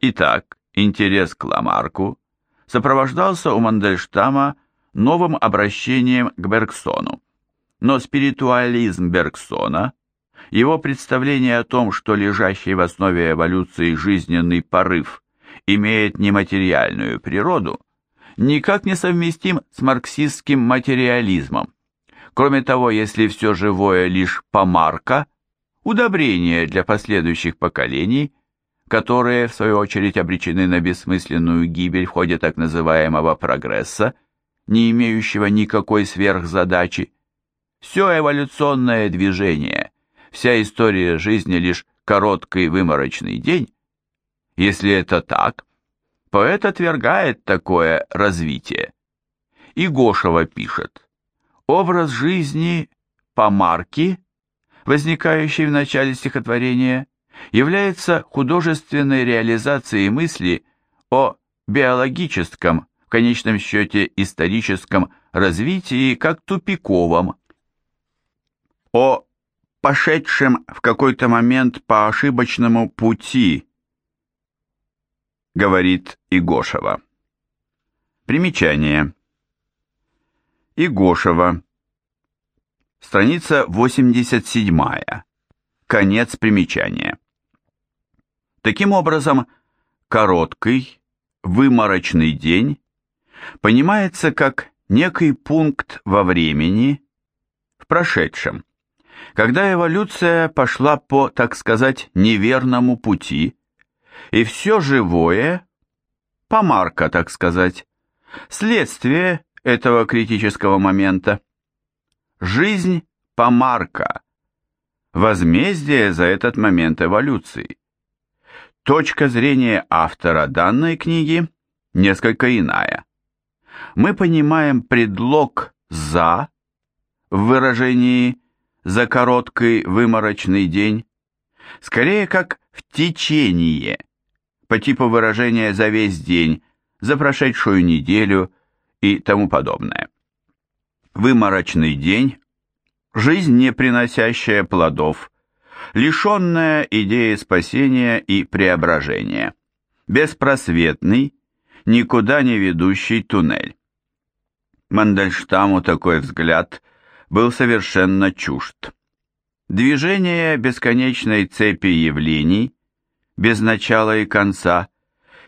Итак, интерес к Ламарку сопровождался у Мандельштама новым обращением к Бергсону. Но спиритуализм Бергсона, его представление о том, что лежащий в основе эволюции жизненный порыв имеет нематериальную природу, никак не совместим с марксистским материализмом. Кроме того, если все живое лишь помарка, удобрение для последующих поколений, которые, в свою очередь, обречены на бессмысленную гибель в ходе так называемого прогресса, не имеющего никакой сверхзадачи, все эволюционное движение, вся история жизни лишь короткий выморочный день, если это так, поэт отвергает такое развитие. И Гошева пишет, образ жизни по марке, возникающий в начале стихотворения, является художественной реализацией мысли о биологическом, в конечном счете историческом развитии как тупиковом, о пошедшем в какой-то момент по ошибочному пути, говорит Игошева. Примечание. Игошева. Страница 87. Конец примечания. Таким образом, короткий, выморочный день понимается как некий пункт во времени, в прошедшем, когда эволюция пошла по, так сказать, неверному пути, и все живое, помарка, так сказать, следствие этого критического момента. Жизнь помарка, возмездие за этот момент эволюции. Точка зрения автора данной книги несколько иная. Мы понимаем предлог «за» в выражении за короткий выморочный день, скорее как в течение, по типу выражения за весь день, за прошедшую неделю и тому подобное. Выморочный день, жизнь, не приносящая плодов, лишенная идеи спасения и преображения, беспросветный, никуда не ведущий туннель. Мандельштаму такой взгляд был совершенно чужд. Движение бесконечной цепи явлений, без начала и конца,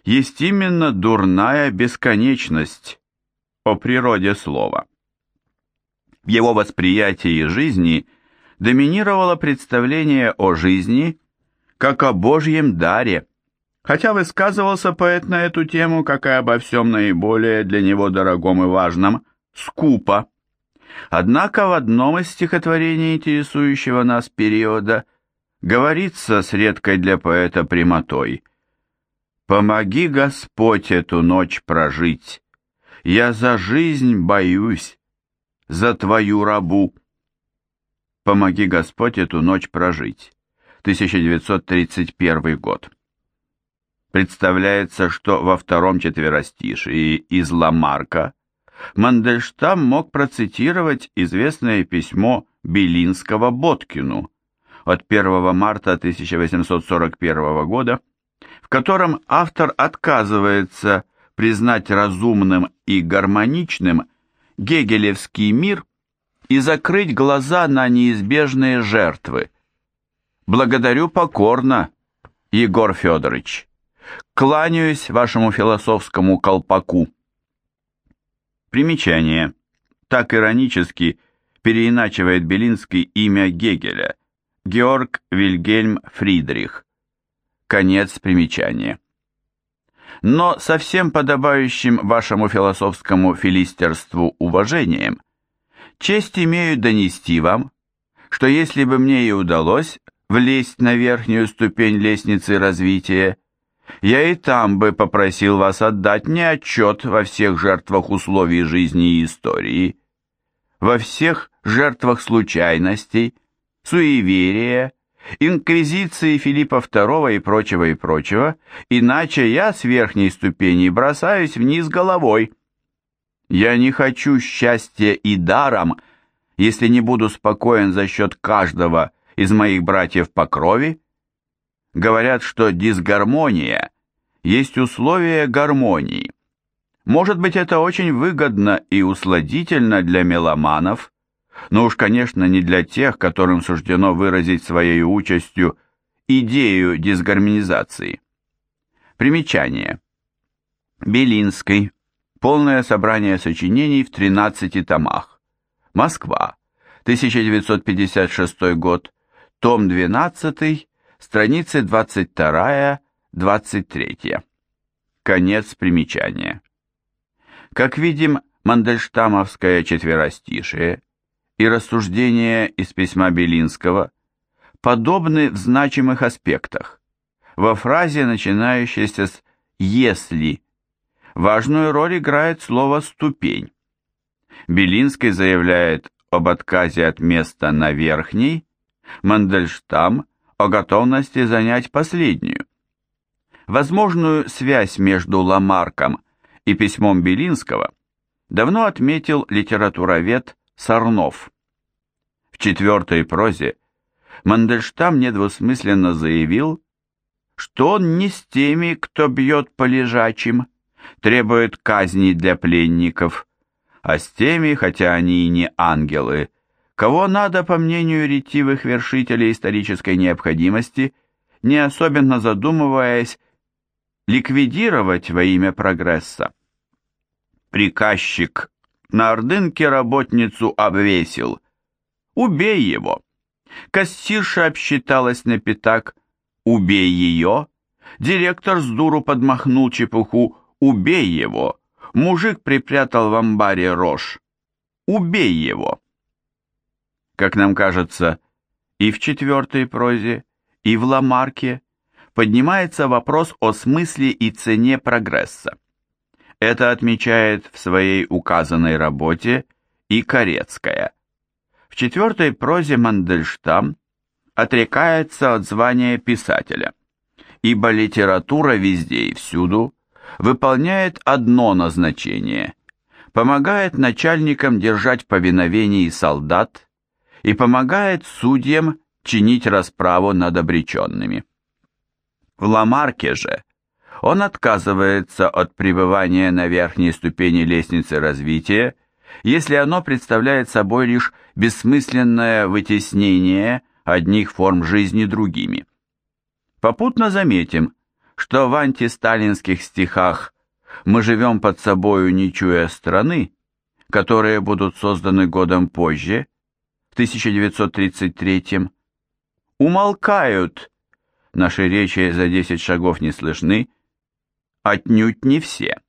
есть именно дурная бесконечность о природе слова. В его восприятии жизни доминировало представление о жизни как о Божьем даре, хотя высказывался поэт на эту тему, как и обо всем наиболее для него дорогом и важном, скупо. Однако в одном из стихотворений интересующего нас периода говорится с редкой для поэта прямотой «Помоги, Господь, эту ночь прожить, я за жизнь боюсь, за твою рабу». «Помоги, Господь, эту ночь прожить» 1931 год. Представляется, что во втором четверостишии из Ламарка Мандельштам мог процитировать известное письмо Белинского Боткину от 1 марта 1841 года, в котором автор отказывается признать разумным и гармоничным гегелевский мир и закрыть глаза на неизбежные жертвы. Благодарю покорно, Егор Федорович. Кланяюсь вашему философскому колпаку. Примечание. Так иронически переиначивает Белинский имя Гегеля. Георг Вильгельм Фридрих. Конец примечания. Но со всем подобающим вашему философскому филистерству уважением, честь имею донести вам, что если бы мне и удалось влезть на верхнюю ступень лестницы развития, я и там бы попросил вас отдать мне отчет во всех жертвах условий жизни и истории, во всех жертвах случайностей, суеверия, инквизиции Филиппа II и прочего и прочего, иначе я с верхней ступени бросаюсь вниз головой. Я не хочу счастья и даром, если не буду спокоен за счет каждого из моих братьев по крови, Говорят, что дисгармония есть условие гармонии. Может быть, это очень выгодно и усладительно для меломанов, но уж, конечно, не для тех, которым суждено выразить своей участью идею дисгармонизации. Примечание. Белинский. Полное собрание сочинений в 13 томах. Москва. 1956 год. Том 12, страницы 22-23. Конец примечания. Как видим, Мандельштамовское четверостишее и рассуждения из письма Белинского подобны в значимых аспектах. Во фразе, начинающейся с «если», важную роль играет слово «ступень». Белинский заявляет об отказе от места на верхней, Мандельштам о готовности занять последнюю. Возможную связь между Ламарком и письмом Белинского давно отметил литературовед Сарнов. В четвертой прозе Мандельштам недвусмысленно заявил, что он не с теми, кто бьет по лежачим, требует казни для пленников, а с теми, хотя они и не ангелы, кого надо, по мнению ретивых вершителей исторической необходимости, не особенно задумываясь, ликвидировать во имя прогресса. Приказчик на ордынке работницу обвесил. Убей его. Кассирша обсчиталась на пятак. Убей ее. Директор с дуру подмахнул чепуху. Убей его. Мужик припрятал в амбаре рожь. Убей его. Как нам кажется, и в четвертой прозе, и в Ламарке поднимается вопрос о смысле и цене прогресса. Это отмечает в своей указанной работе и Корецкая. В четвертой прозе Мандельштам отрекается от звания писателя, ибо литература везде и всюду выполняет одно назначение – помогает начальникам держать повиновение солдат и помогает судьям чинить расправу над обреченными. В Ламарке же он отказывается от пребывания на верхней ступени лестницы развития, если оно представляет собой лишь бессмысленное вытеснение одних форм жизни другими. Попутно заметим, что в антисталинских стихах «Мы живем под собою, не чуя страны», которые будут созданы годом позже, в 1933 умолкают, наши речи за 10 шагов не слышны, Отнюдь не все.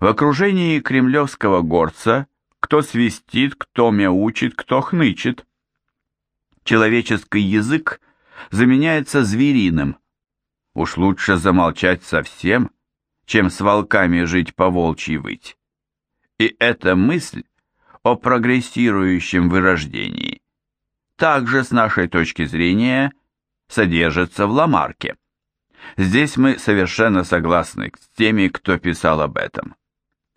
В окружении кремлевского горца кто свистит, кто мяучит, кто хнычет. Человеческий язык заменяется звериным. Уж лучше замолчать совсем, чем с волками жить по волчьи выть. И эта мысль о прогрессирующем вырождении также с нашей точки зрения содержится в Ламарке. Здесь мы совершенно согласны с теми, кто писал об этом.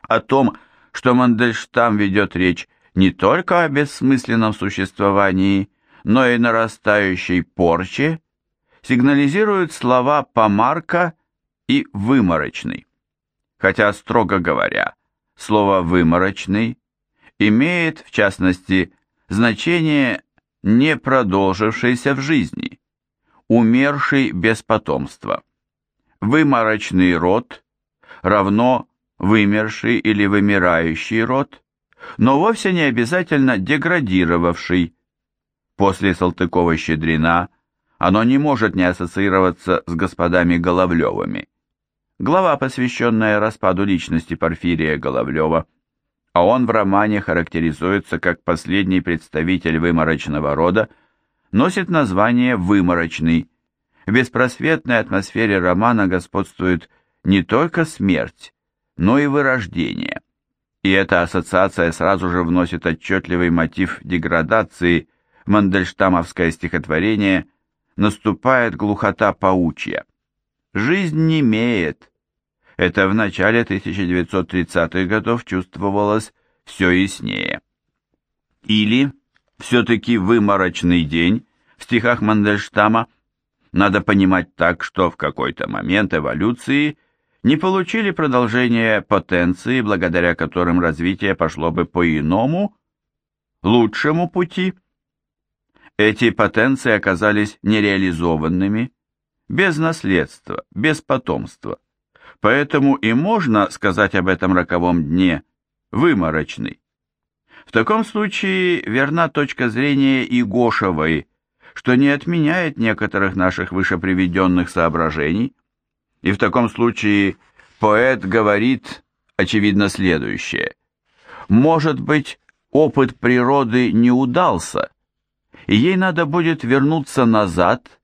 О том, что Мандельштам ведет речь не только о бессмысленном существовании, но и нарастающей порче, сигнализируют слова «помарка» и «выморочный». Хотя, строго говоря, слово «выморочный» имеет, в частности, значение «не продолжившийся в жизни», умерший без потомства. Выморочный род равно вымерший или вымирающий род, но вовсе не обязательно деградировавший. После Салтыкова-Щедрина оно не может не ассоциироваться с господами Головлевыми. Глава, посвященная распаду личности Порфирия Головлева, а он в романе характеризуется как последний представитель выморочного рода, носит название «выморочный». В беспросветной атмосфере романа господствует не только смерть, но и вырождение. И эта ассоциация сразу же вносит отчетливый мотив деградации в мандельштамовское стихотворение «Наступает глухота паучья». Жизнь не имеет. Это в начале 1930-х годов чувствовалось все яснее. Или все-таки выморочный день в стихах Мандельштама надо понимать так, что в какой-то момент эволюции не получили продолжения потенции, благодаря которым развитие пошло бы по иному, лучшему пути. Эти потенции оказались нереализованными, без наследства, без потомства. Поэтому и можно сказать об этом роковом дне выморочный. В таком случае верна точка зрения и Гошевой, что не отменяет некоторых наших вышеприведенных соображений, и в таком случае поэт говорит, очевидно, следующее. Может быть, опыт природы не удался, и ей надо будет вернуться назад,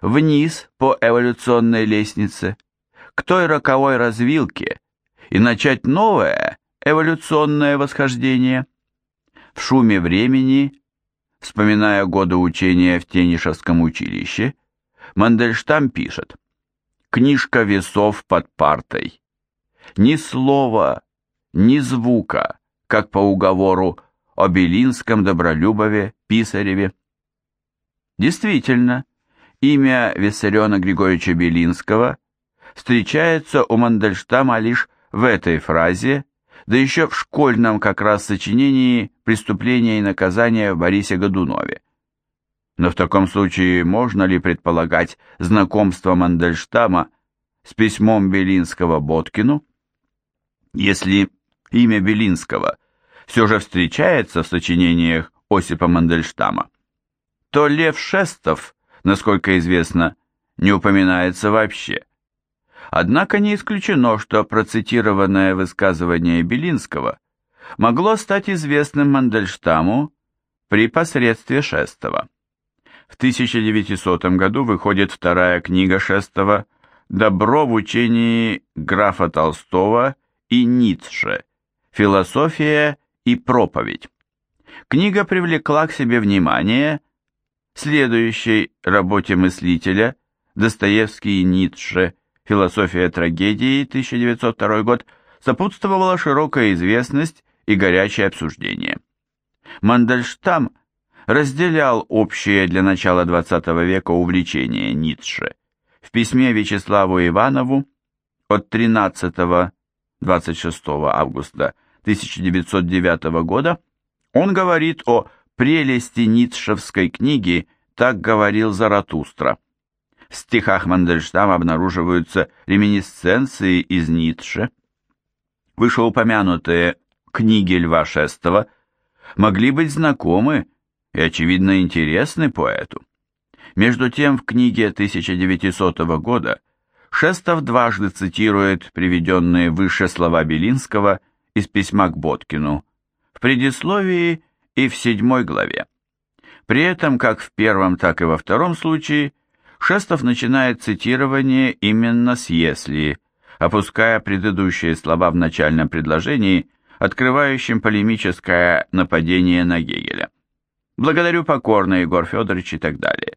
вниз по эволюционной лестнице, к той роковой развилке, и начать новое эволюционное восхождение. В шуме времени, вспоминая годы учения в Тенишевском училище, Мандельштам пишет «Книжка весов под партой. Ни слова, ни звука, как по уговору о Белинском, Добролюбове, Писареве». Действительно, имя Виссариона Григорьевича Белинского встречается у Мандельштама лишь в этой фразе да еще в школьном как раз сочинении «Преступление и наказание» в Борисе Годунове. Но в таком случае можно ли предполагать знакомство Мандельштама с письмом Белинского Боткину? Если имя Белинского все же встречается в сочинениях Осипа Мандельштама, то Лев Шестов, насколько известно, не упоминается вообще. Однако не исключено, что процитированное высказывание Белинского могло стать известным Мандельштаму при посредстве Шестова. В 1900 году выходит вторая книга Шестова «Добро в учении графа Толстого и Ницше. Философия и проповедь». Книга привлекла к себе внимание следующей работе мыслителя Достоевский и Ницше «Философия трагедии» 1902 год сопутствовала широкая известность и горячее обсуждение. Мандельштам разделял общее для начала XX века увлечение Ницше. В письме Вячеславу Иванову от 13-26 августа 1909 года он говорит о прелести ницшевской книги «Так говорил Заратустра». В стихах Мандельштама обнаруживаются реминисценции из Ницше. Вышеупомянутые книги Льва Шестого могли быть знакомы и, очевидно, интересны поэту. Между тем, в книге 1900 года Шестов дважды цитирует приведенные выше слова Белинского из письма к Боткину в предисловии и в седьмой главе. При этом, как в первом, так и во втором случае, Шестов начинает цитирование именно с «если», опуская предыдущие слова в начальном предложении, открывающем полемическое нападение на Гегеля. «Благодарю покорно, Егор Федорович» и так далее.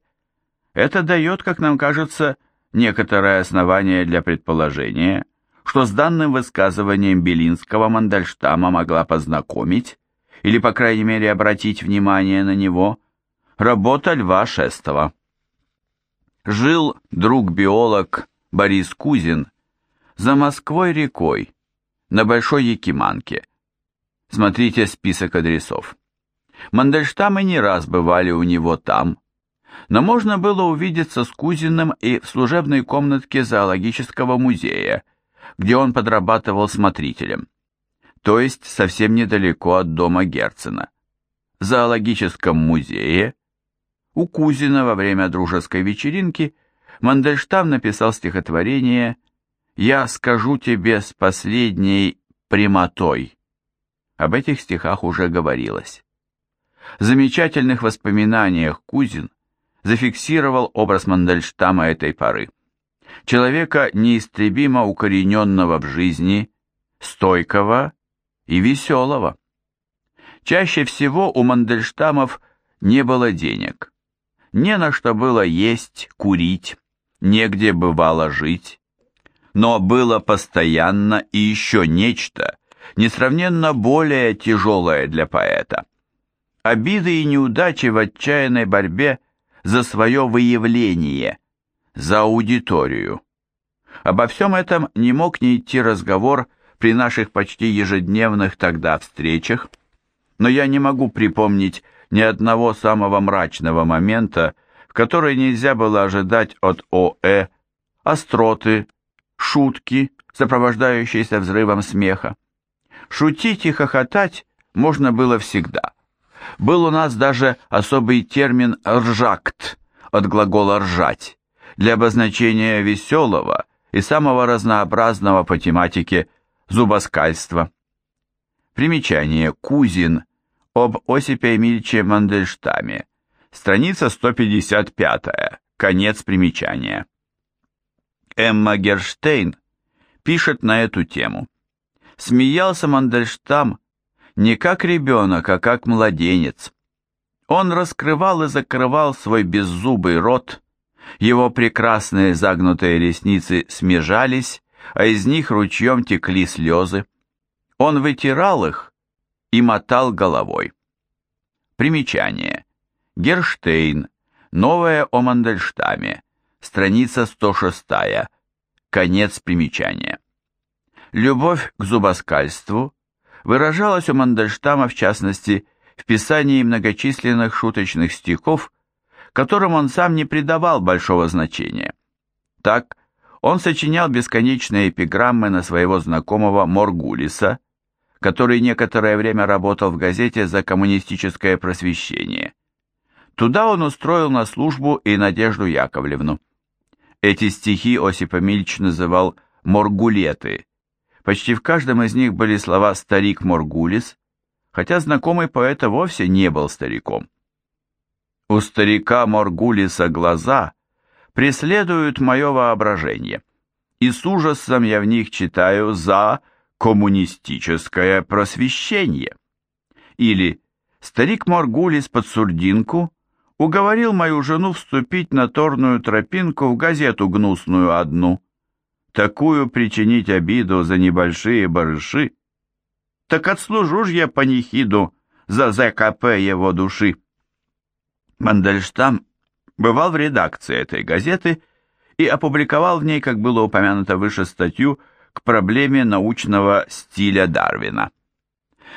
Это дает, как нам кажется, некоторое основание для предположения, что с данным высказыванием Белинского Мандельштама могла познакомить, или, по крайней мере, обратить внимание на него, работа Льва Шестова жил друг-биолог Борис Кузин за Москвой рекой на Большой Якиманке. Смотрите список адресов. Мандельштамы не раз бывали у него там, но можно было увидеться с Кузиным и в служебной комнатке зоологического музея, где он подрабатывал смотрителем, то есть совсем недалеко от дома Герцена. В зоологическом музее – у Кузина во время дружеской вечеринки Мандельштам написал стихотворение «Я скажу тебе с последней прямотой». Об этих стихах уже говорилось. В замечательных воспоминаниях Кузин зафиксировал образ Мандельштама этой поры. Человека неистребимо укорененного в жизни, стойкого и веселого. Чаще всего у Мандельштамов не было денег не на что было есть, курить, негде бывало жить. Но было постоянно и еще нечто, несравненно более тяжелое для поэта. Обиды и неудачи в отчаянной борьбе за свое выявление, за аудиторию. Обо всем этом не мог не идти разговор при наших почти ежедневных тогда встречах, но я не могу припомнить ни одного самого мрачного момента, в который нельзя было ожидать от ОЭ остроты, шутки, сопровождающиеся взрывом смеха. Шутить и хохотать можно было всегда. Был у нас даже особый термин «ржакт» от глагола «ржать» для обозначения веселого и самого разнообразного по тематике зубоскальства. Примечание «Кузин» об Осипе Эмильче Мандельштаме. Страница 155. Конец примечания. Эмма Герштейн пишет на эту тему. Смеялся Мандельштам не как ребенок, а как младенец. Он раскрывал и закрывал свой беззубый рот, его прекрасные загнутые ресницы смежались, а из них ручьем текли слезы. Он вытирал их и мотал головой. Примечание. Герштейн. Новое о Мандельштаме. Страница 106. Конец примечания. Любовь к зубоскальству выражалась у Мандельштама в частности в писании многочисленных шуточных стихов, которым он сам не придавал большого значения. Так, он сочинял бесконечные эпиграммы на своего знакомого Моргулиса, который некоторое время работал в газете за коммунистическое просвещение. Туда он устроил на службу и Надежду Яковлевну. Эти стихи Осип Эмильевич называл «моргулеты». Почти в каждом из них были слова «старик Моргулис», хотя знакомый поэта вовсе не был стариком. У старика Моргулиса глаза преследуют мое воображение, и с ужасом я в них читаю «за коммунистическое просвещение». Или «старик Моргулис под сурдинку уговорил мою жену вступить на торную тропинку в газету гнусную одну, такую причинить обиду за небольшие барыши, так отслужу ж я панихиду за ЗКП его души». Мандельштам бывал в редакции этой газеты и опубликовал в ней, как было упомянуто выше, статью к проблеме научного стиля Дарвина.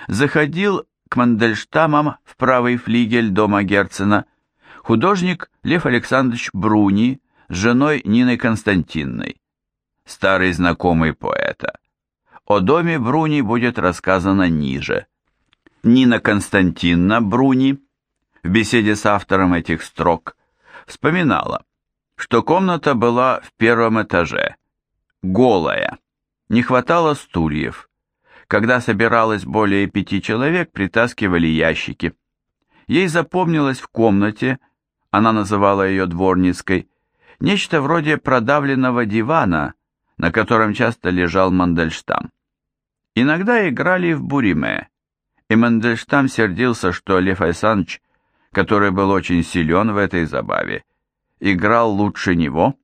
Заходил к Мандельштамам в правый флигель дома Герцена художник Лев Александрович Бруни с женой Ниной Константинной, старый знакомый поэта. О доме Бруни будет рассказано ниже. Нина Константинна Бруни в беседе с автором этих строк вспоминала, что комната была в первом этаже, голая, не хватало стульев. Когда собиралось более пяти человек, притаскивали ящики. Ей запомнилось в комнате, она называла ее дворницкой, нечто вроде продавленного дивана, на котором часто лежал Мандельштам. Иногда играли в буриме, и Мандельштам сердился, что Лев Александрович который был очень силен в этой забаве, играл лучше него?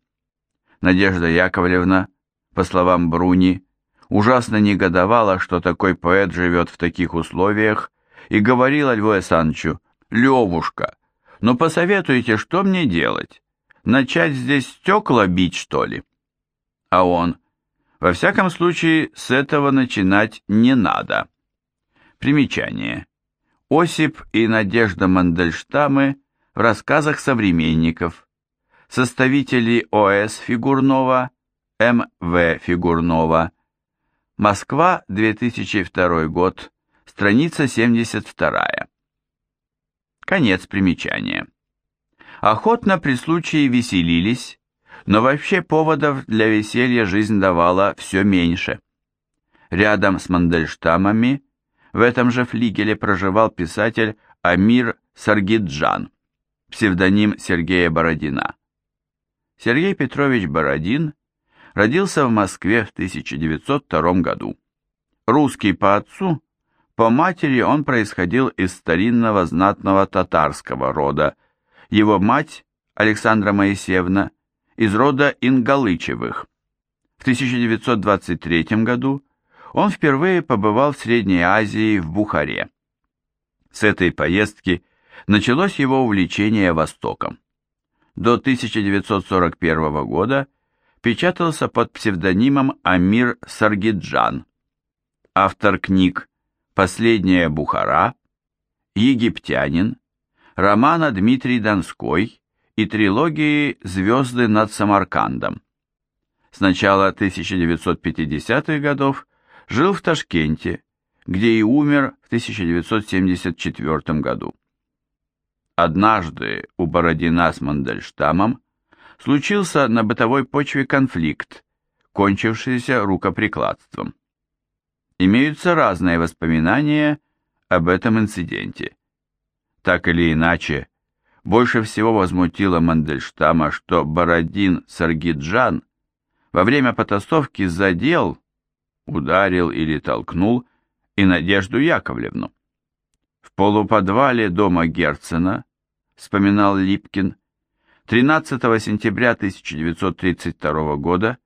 Надежда Яковлевна, по словам Бруни, ужасно негодовала, что такой поэт живет в таких условиях, и говорила Льву Санчу, «Левушка, ну посоветуйте, что мне делать? Начать здесь стекла бить, что ли?» А он, «Во всяком случае, с этого начинать не надо». Примечание. Осип и Надежда Мандельштамы в рассказах современников, составители ОС Фигурнова, М.В. Фигурнова, Москва, 2002 год, страница 72. Конец примечания. Охотно при случае веселились, но вообще поводов для веселья жизнь давала все меньше. Рядом с Мандельштамами в этом же флигеле проживал писатель Амир Саргиджан, псевдоним Сергея Бородина. Сергей Петрович Бородин родился в Москве в 1902 году. Русский по отцу, по матери он происходил из старинного знатного татарского рода. Его мать, Александра Моисеевна, из рода Ингалычевых. В 1923 году он впервые побывал в Средней Азии в Бухаре. С этой поездки началось его увлечение Востоком. До 1941 года печатался под псевдонимом Амир Саргиджан. Автор книг «Последняя Бухара», «Египтянин», романа Дмитрий Донской и трилогии «Звезды над Самаркандом». С начала 1950-х годов жил в Ташкенте, где и умер в 1974 году. Однажды у Бородина с Мандельштамом случился на бытовой почве конфликт, кончившийся рукоприкладством. Имеются разные воспоминания об этом инциденте. Так или иначе, больше всего возмутило Мандельштама, что Бородин Саргиджан во время потасовки задел, ударил или толкнул и Надежду Яковлевну. В полуподвале дома Герцена, вспоминал Липкин, 13 сентября 1932 года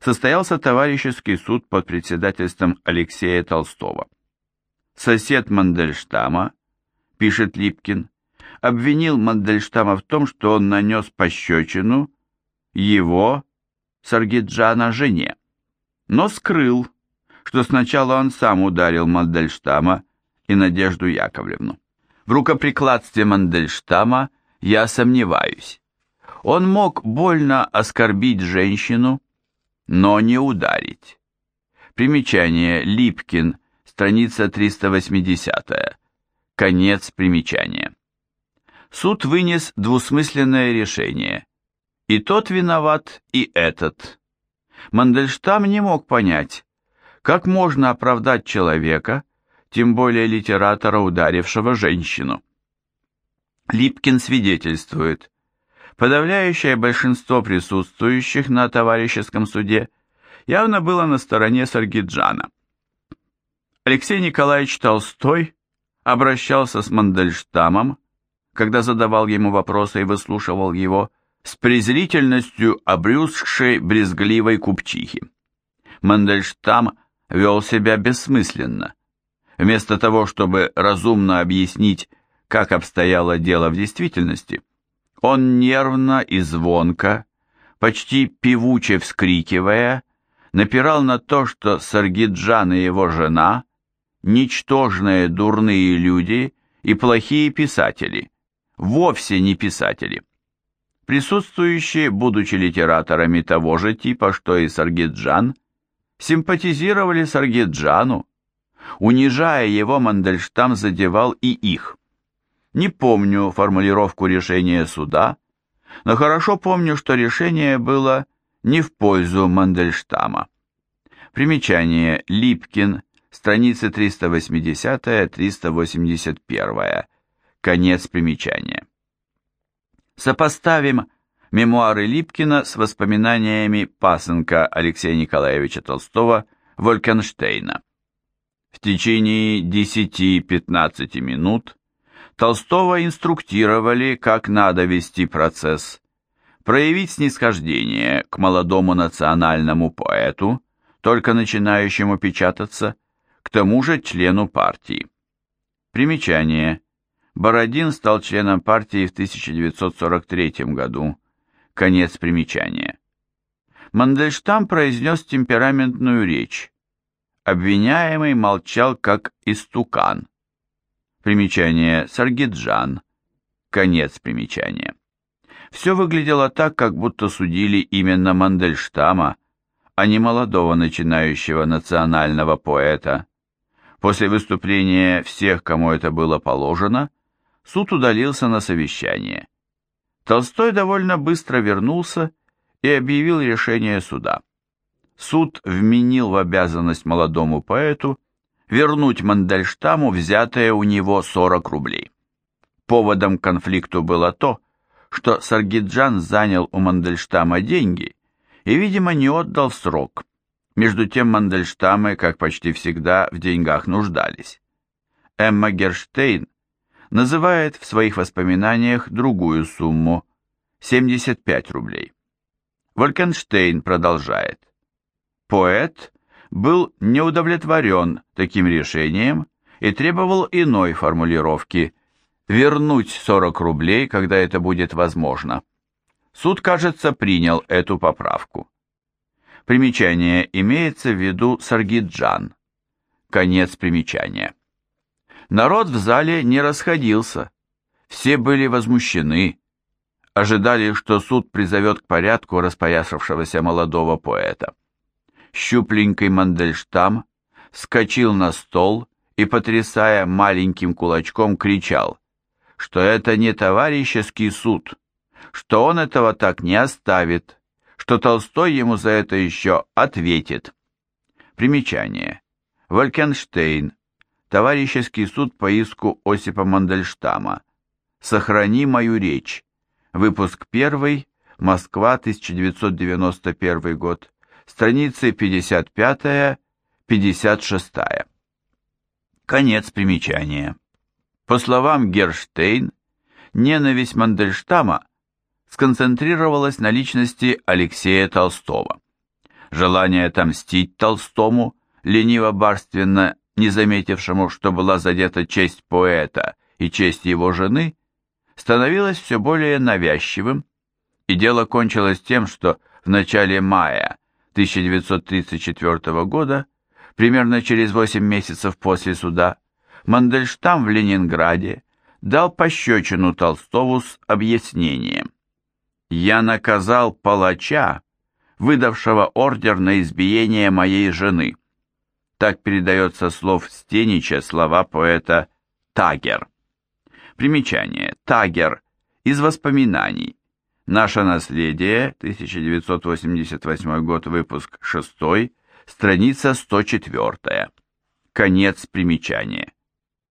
состоялся товарищеский суд под председательством Алексея Толстого. Сосед Мандельштама, пишет Липкин, обвинил Мандельштама в том, что он нанес пощечину его, Саргиджана, жене, но скрыл, что сначала он сам ударил Мандельштама и Надежду Яковлевну. В рукоприкладстве Мандельштама я сомневаюсь. Он мог больно оскорбить женщину, но не ударить. Примечание Липкин, страница 380. Конец примечания. Суд вынес двусмысленное решение. И тот виноват, и этот. Мандельштам не мог понять, как можно оправдать человека, тем более литератора, ударившего женщину. Липкин свидетельствует, подавляющее большинство присутствующих на товарищеском суде явно было на стороне Саргиджана. Алексей Николаевич Толстой обращался с Мандельштамом, когда задавал ему вопросы и выслушивал его, с презрительностью обрюзгшей брезгливой купчихи. Мандельштам вел себя бессмысленно. Вместо того, чтобы разумно объяснить, как обстояло дело в действительности, он нервно и звонко, почти певуче вскрикивая, напирал на то, что Саргиджан и его жена – ничтожные дурные люди и плохие писатели, вовсе не писатели. Присутствующие, будучи литераторами того же типа, что и Саргиджан, симпатизировали Саргиджану. Унижая его, Мандельштам задевал и их. Не помню формулировку решения суда, но хорошо помню, что решение было не в пользу Мандельштама. Примечание Липкин, страницы 380-381. Конец примечания. Сопоставим мемуары Липкина с воспоминаниями пасынка Алексея Николаевича Толстого Волькенштейна. В течение 10-15 минут Толстого инструктировали, как надо вести процесс, проявить снисхождение к молодому национальному поэту, только начинающему печататься, к тому же члену партии. Примечание. Бородин стал членом партии в 1943 году. Конец примечания. Мандельштам произнес темпераментную речь. Обвиняемый молчал как истукан. Примечание Саргиджан. Конец примечания. Все выглядело так, как будто судили именно Мандельштама, а не молодого начинающего национального поэта. После выступления всех, кому это было положено, суд удалился на совещание. Толстой довольно быстро вернулся и объявил решение суда. Суд вменил в обязанность молодому поэту вернуть Мандельштаму взятое у него 40 рублей. Поводом к конфликту было то, что Саргиджан занял у Мандельштама деньги и, видимо, не отдал срок. Между тем Мандельштамы, как почти всегда, в деньгах нуждались. Эмма Герштейн называет в своих воспоминаниях другую сумму – 75 рублей. Волькенштейн продолжает. Поэт был неудовлетворен таким решением и требовал иной формулировки – вернуть 40 рублей, когда это будет возможно. Суд, кажется, принял эту поправку. Примечание имеется в виду Саргиджан. Конец примечания. Народ в зале не расходился. Все были возмущены. Ожидали, что суд призовет к порядку распоясавшегося молодого поэта. Щупленький Мандельштам скочил на стол и, потрясая маленьким кулачком, кричал, что это не товарищеский суд, что он этого так не оставит, что Толстой ему за это еще ответит. Примечание. Валькенштейн. Товарищеский суд по иску Осипа Мандельштама. Сохрани мою речь. Выпуск 1. Москва, 1991 год. Страницы 55-56. Конец примечания. По словам Герштейн, ненависть Мандельштама сконцентрировалась на личности Алексея Толстого. Желание отомстить Толстому, лениво-барственно не заметившему, что была задета честь поэта и честь его жены, становилось все более навязчивым, и дело кончилось тем, что в начале мая 1934 года примерно через 8 месяцев после суда, Мандельштам в Ленинграде дал пощечину Толстову с объяснением. «Я наказал палача, выдавшего ордер на избиение моей жены». Так передается слов Стенича слова поэта Тагер. Примечание. Тагер. Из воспоминаний. Наше наследие, 1988 год, выпуск 6, страница 104. Конец примечания.